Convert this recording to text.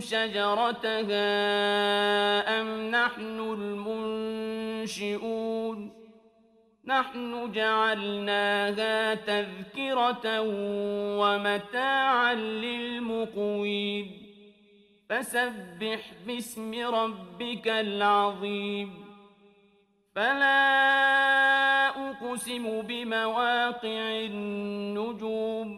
شجرتها أم نحن المنشئون نحن جعلناها تذكرة ومتاعا للمقوين فسبح باسم ربك العظيم فلا أقسم بمواقع النجوم